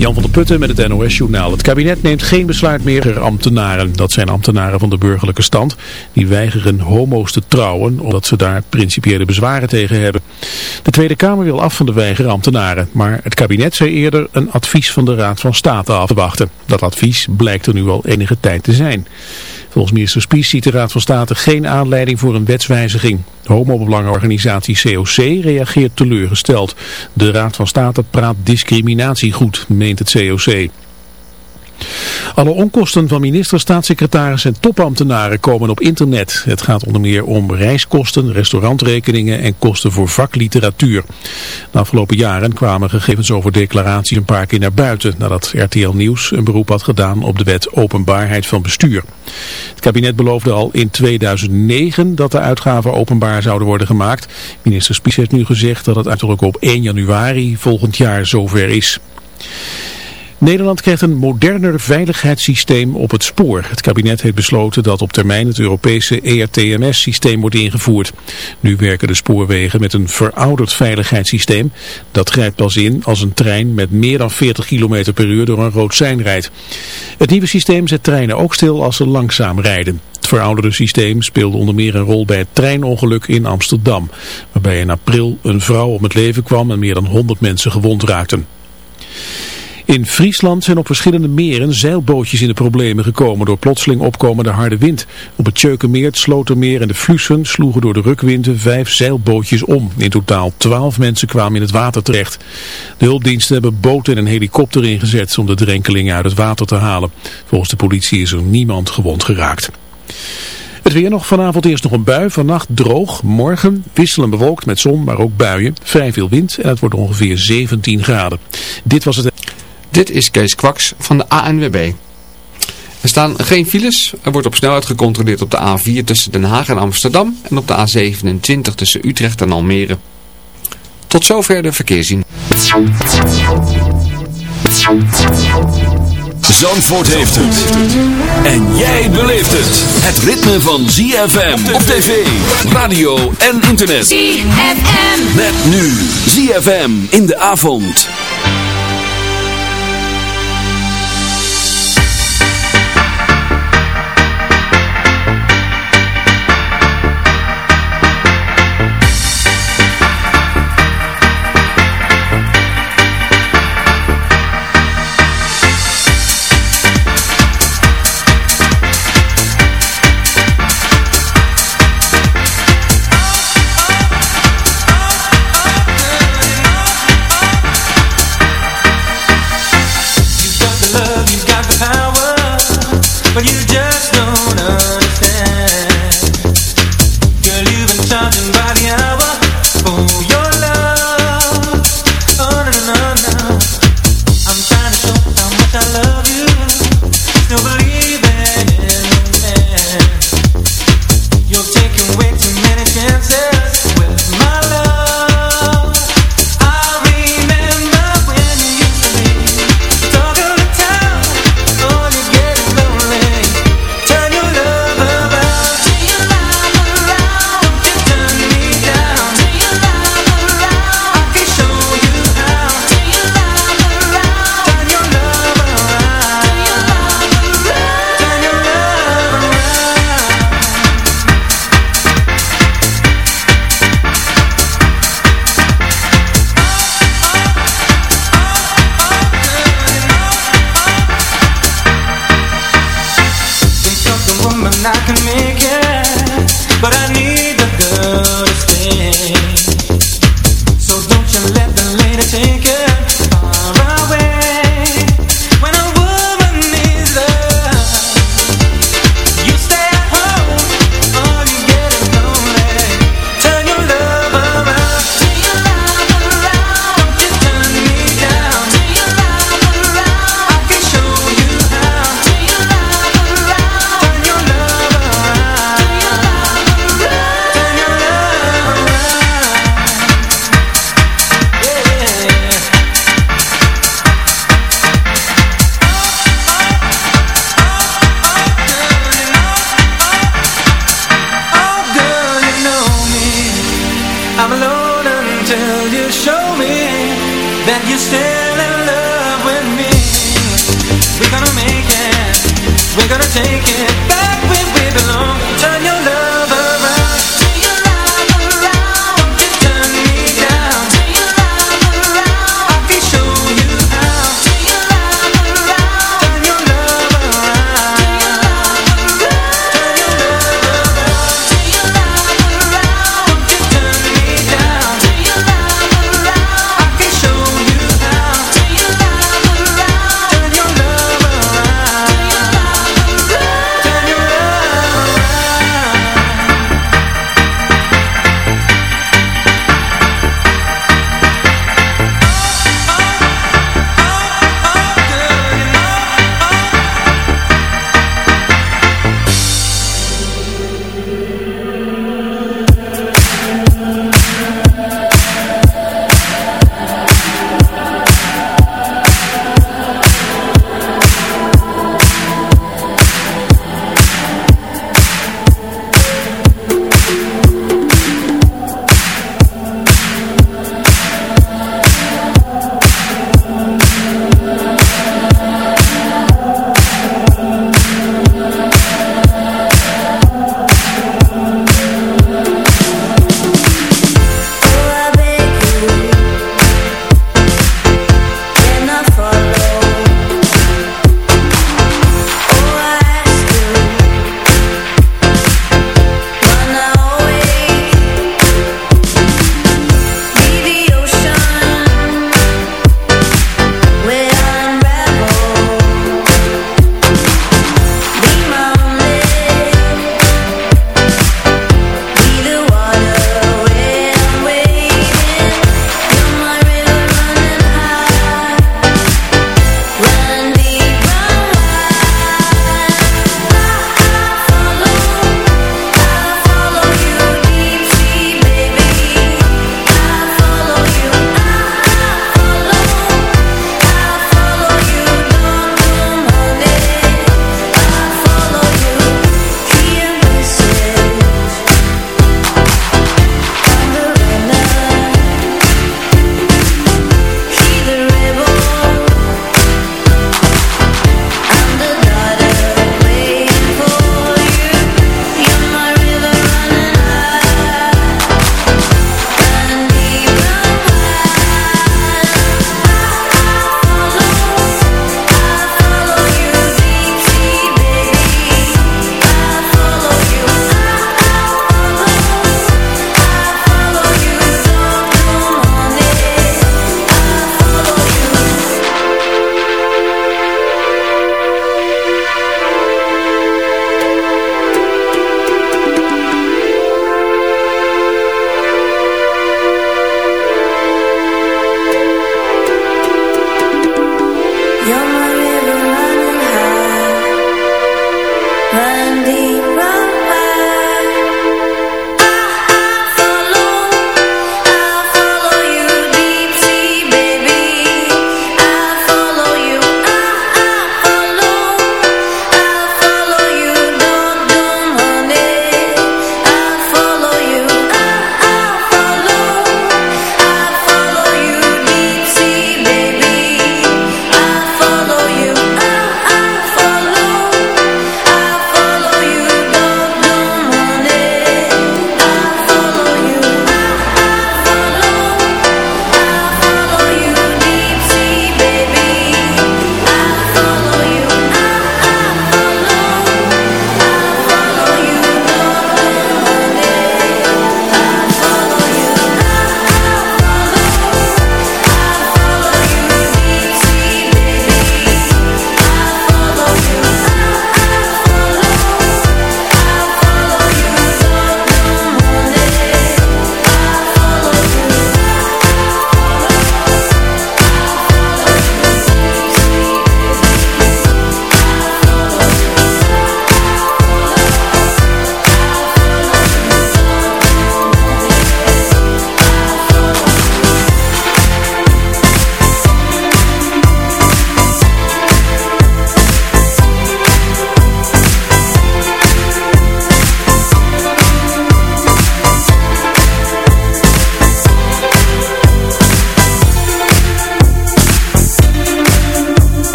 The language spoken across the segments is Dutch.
Jan van der Putten met het NOS-journaal. Het kabinet neemt geen besluit meer ambtenaren. Dat zijn ambtenaren van de burgerlijke stand die weigeren homo's te trouwen omdat ze daar principiële bezwaren tegen hebben. De Tweede Kamer wil af van de weigeren ambtenaren, maar het kabinet zei eerder een advies van de Raad van State af te wachten. Dat advies blijkt er nu al enige tijd te zijn. Volgens minister Spies ziet de Raad van State geen aanleiding voor een wetswijziging. De homobelangenorganisatie COC reageert teleurgesteld. De Raad van State praat discriminatie goed, meent het COC. Alle onkosten van ministers, staatssecretaris en topambtenaren komen op internet. Het gaat onder meer om reiskosten, restaurantrekeningen en kosten voor vakliteratuur. De afgelopen jaren kwamen gegevens over declaraties een paar keer naar buiten... nadat RTL Nieuws een beroep had gedaan op de wet openbaarheid van bestuur. Het kabinet beloofde al in 2009 dat de uitgaven openbaar zouden worden gemaakt. Minister Spies heeft nu gezegd dat het uiterlijk op 1 januari volgend jaar zover is. Nederland krijgt een moderner veiligheidssysteem op het spoor. Het kabinet heeft besloten dat op termijn het Europese ERTMS-systeem wordt ingevoerd. Nu werken de spoorwegen met een verouderd veiligheidssysteem. Dat grijpt pas in als een trein met meer dan 40 km per uur door een rood sein rijdt. Het nieuwe systeem zet treinen ook stil als ze langzaam rijden. Het verouderde systeem speelde onder meer een rol bij het treinongeluk in Amsterdam. Waarbij in april een vrouw om het leven kwam en meer dan 100 mensen gewond raakten. In Friesland zijn op verschillende meren zeilbootjes in de problemen gekomen door plotseling opkomende harde wind. Op het Tjeukenmeer, het Slotermeer en de Flussen sloegen door de rukwinden vijf zeilbootjes om. In totaal twaalf mensen kwamen in het water terecht. De hulpdiensten hebben boten en een helikopter ingezet om de drenkelingen uit het water te halen. Volgens de politie is er niemand gewond geraakt. Het weer nog vanavond eerst nog een bui, vannacht droog, morgen wisselen bewolkt met zon, maar ook buien, vrij veel wind en het wordt ongeveer 17 graden. Dit was het... Dit is Kees Kwaks van de ANWB. Er staan geen files. Er wordt op snelheid gecontroleerd op de A4 tussen Den Haag en Amsterdam en op de A27 tussen Utrecht en Almere. Tot zover de verkeerszien. Zandvoort heeft het. En jij beleeft het. Het ritme van ZFM op tv, radio en internet. ZFM. Met nu ZFM in de avond.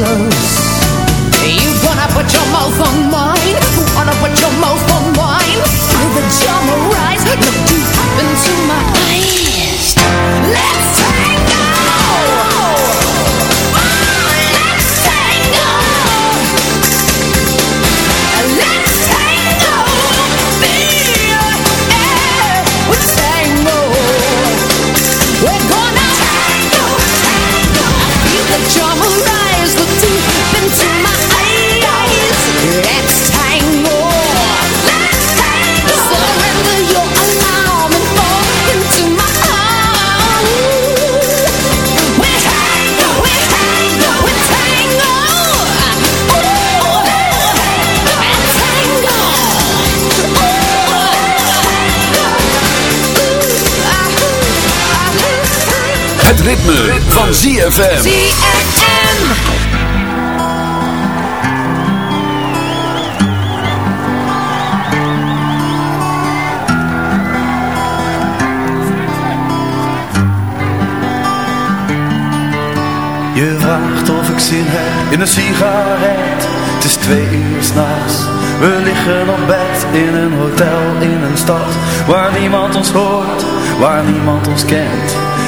love. ritme, van ZFM. ZFM. Je vraagt of ik zin heb in een sigaret Het is twee uur s'nachts We liggen op bed in een hotel in een stad Waar niemand ons hoort, waar niemand ons kent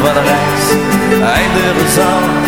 wat reis eindigen zal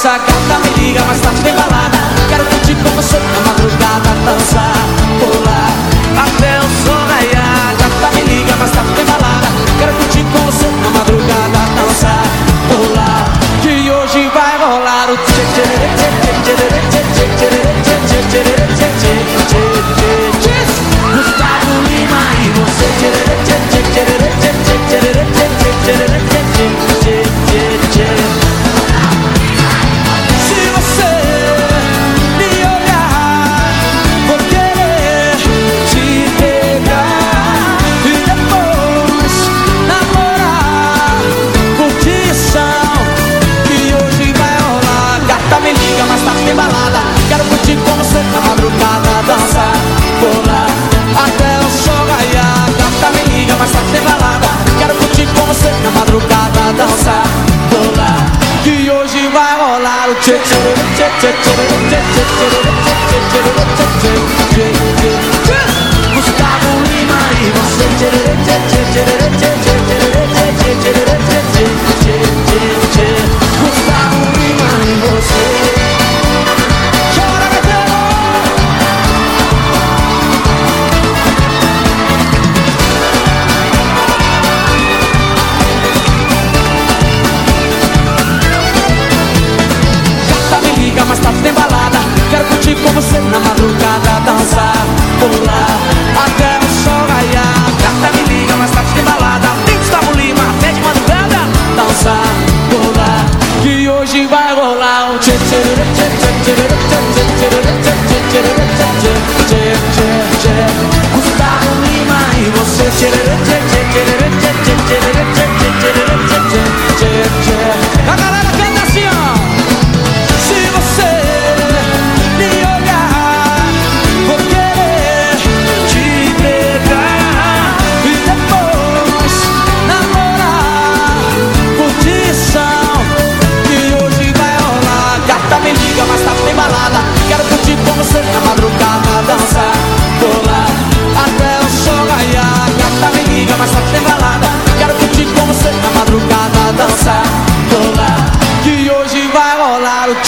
saca.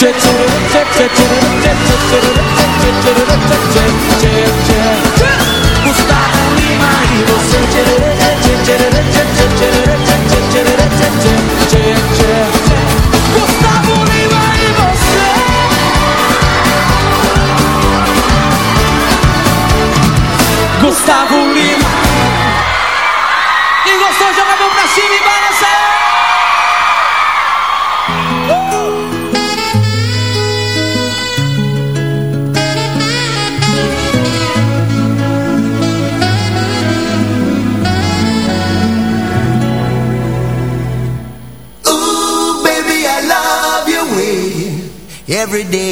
Zet, zet, zet, zet, zet, zet, zet, zet, every day.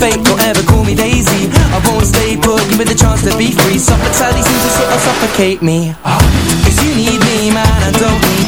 I'm don't ever call me lazy. I won't stay put, give me the chance to be free. Suffocating seems to sort of suffocate me. Ah, Cause you need me, man, I don't need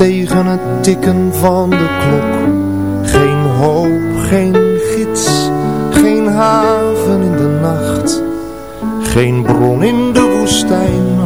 tegen het tikken van de klok. Geen hoop, geen gids, geen haven in de nacht. Geen bron in de woestijn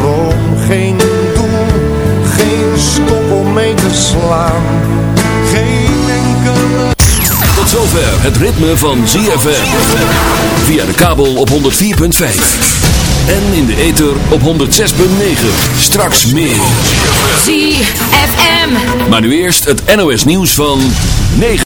droom, geen doel, geen stop om mee te slaan. Geen enkele... Tot zover het ritme van ZFM. Via de kabel op 104.5. En in de ether op 106.9. Straks meer. ZFM. Maar nu eerst het NOS nieuws van 9.